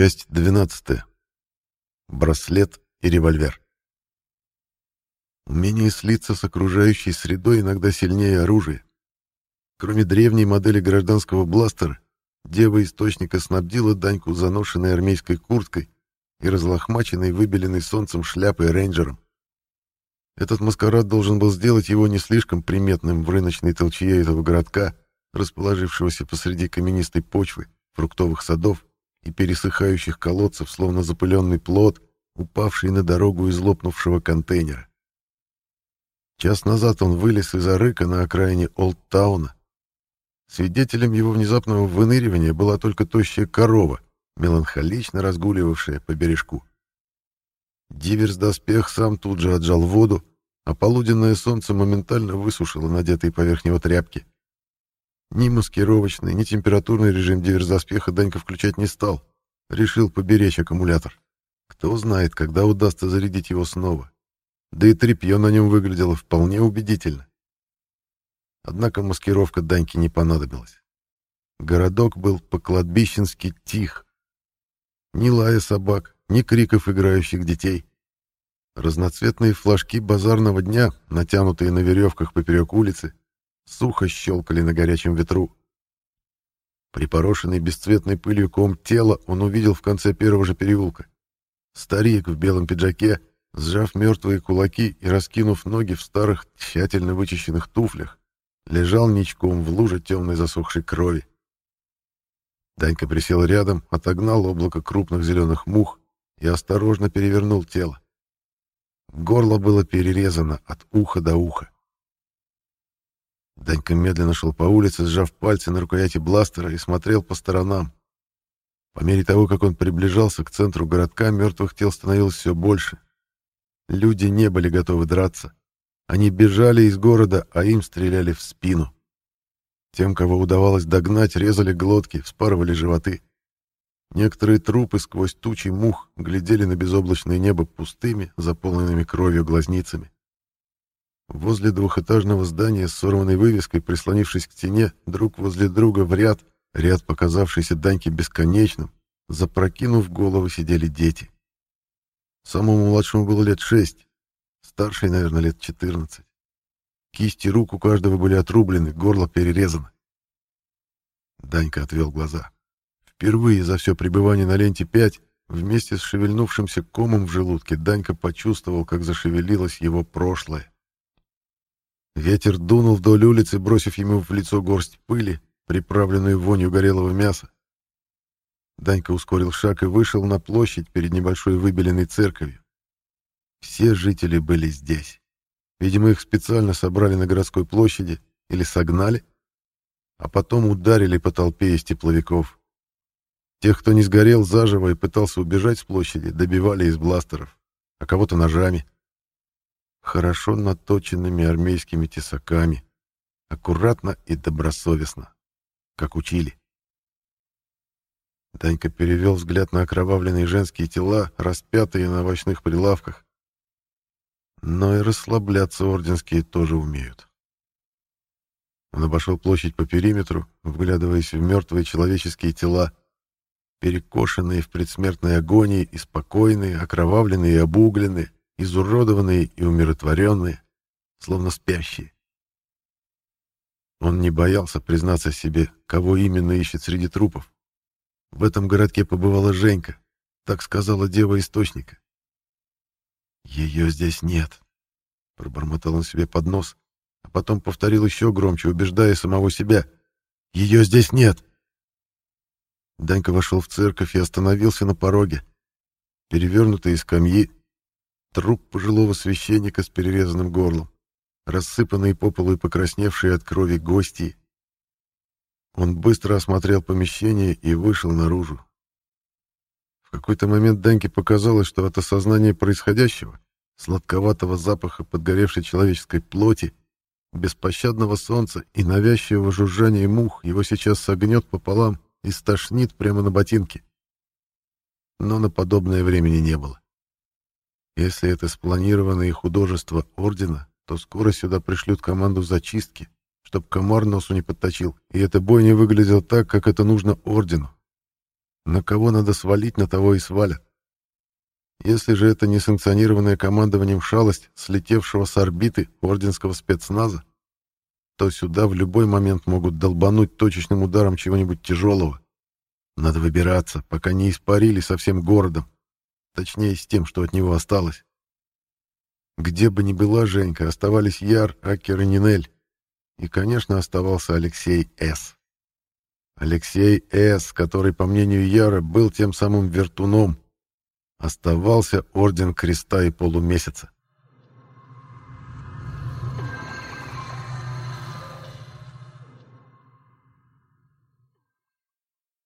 Часть 12. Браслет и револьвер. Умение слиться с окружающей средой иногда сильнее оружия. Кроме древней модели гражданского бластера, дева источника снабдила Даньку заношенной армейской курткой и разлохмаченной, выбеленной солнцем шляпой рейнджером. Этот маскарад должен был сделать его не слишком приметным в рыночной толчье этого городка, расположившегося посреди каменистой почвы, фруктовых садов и пересыхающих колодцев, словно запыленный плод, упавший на дорогу из лопнувшего контейнера. Час назад он вылез из арыка на окраине Олдтауна. Свидетелем его внезапного выныривания была только тощая корова, меланхолично разгуливавшая по бережку. Диверс-доспех сам тут же отжал воду, а полуденное солнце моментально высушило надетые поверх него тряпки. Ни маскировочный, ни температурный режим диверс-доспеха Данька включать не стал. Решил поберечь аккумулятор. Кто знает, когда удастся зарядить его снова. Да и тряпье на нем выглядело вполне убедительно. Однако маскировка Даньке не понадобилась. Городок был по-кладбищенски тих. Ни лая собак, ни криков играющих детей. Разноцветные флажки базарного дня, натянутые на веревках поперек улицы, сухо щелкали на горячем ветру. Припорошенный бесцветной пылью ком тела он увидел в конце первого же переулка. Старик в белом пиджаке, сжав мертвые кулаки и раскинув ноги в старых, тщательно вычищенных туфлях, лежал ничком в луже темной засохшей крови. Данька присел рядом, отогнал облако крупных зеленых мух и осторожно перевернул тело. Горло было перерезано от уха до уха. Данька медленно шел по улице, сжав пальцы на рукояти бластера и смотрел по сторонам. По мере того, как он приближался к центру городка, мертвых тел становилось все больше. Люди не были готовы драться. Они бежали из города, а им стреляли в спину. Тем, кого удавалось догнать, резали глотки, вспарывали животы. Некоторые трупы сквозь тучи мух глядели на безоблачное небо пустыми, заполненными кровью глазницами. Возле двухэтажного здания с сорванной вывеской, прислонившись к стене, друг возле друга в ряд, ряд, показавшийся Даньке бесконечным, запрокинув головы, сидели дети. Самому младшему было лет шесть, старший, наверное, лет четырнадцать. Кисти рук у каждого были отрублены, горло перерезано. Данька отвел глаза. Впервые за все пребывание на ленте 5 вместе с шевельнувшимся комом в желудке Данька почувствовал, как зашевелилось его прошлое. Ветер дунул вдоль улицы, бросив ему в лицо горсть пыли, приправленную вонью горелого мяса. Данька ускорил шаг и вышел на площадь перед небольшой выбеленной церковью. Все жители были здесь. Видимо, их специально собрали на городской площади или согнали, а потом ударили по толпе из тепловиков. Тех, кто не сгорел заживо и пытался убежать с площади, добивали из бластеров, а кого-то ножами хорошо наточенными армейскими тесаками, аккуратно и добросовестно, как учили. Данька перевел взгляд на окровавленные женские тела, распятые на овощных прилавках. Но и расслабляться орденские тоже умеют. Он обошел площадь по периметру, вглядываясь в мертвые человеческие тела, перекошенные в предсмертной агонии и спокойные, окровавленные и обугленные, изуродованные и умиротворенные, словно спящие. Он не боялся признаться себе, кого именно ищет среди трупов. В этом городке побывала Женька, так сказала дева Источника. «Ее здесь нет», — пробормотал он себе под нос, а потом повторил еще громче, убеждая самого себя. «Ее здесь нет!» Данька вошел в церковь и остановился на пороге. Перевернутые скамьи, Труп пожилого священника с перерезанным горлом, рассыпанные по полу и покрасневшие от крови гости. Он быстро осмотрел помещение и вышел наружу. В какой-то момент Даньке показалось, что от осознания происходящего, сладковатого запаха подгоревшей человеческой плоти, беспощадного солнца и навязчивого жужжания мух его сейчас согнет пополам и стошнит прямо на ботинке. Но на подобное времени не было. Если это спланированное художество Ордена, то скоро сюда пришлют команду зачистки, чтоб комар носу не подточил, и эта бойня выглядела так, как это нужно Ордену. На кого надо свалить, на того и свалят. Если же это несанкционированная командованием шалость слетевшего с орбиты орденского спецназа, то сюда в любой момент могут долбануть точечным ударом чего-нибудь тяжелого. Надо выбираться, пока не испарили со всем городом. Точнее, с тем, что от него осталось. Где бы ни была Женька, оставались Яр, Акер и Нинель. И, конечно, оставался Алексей С. Алексей С., который, по мнению Яра, был тем самым вертуном, оставался Орден Креста и Полумесяца.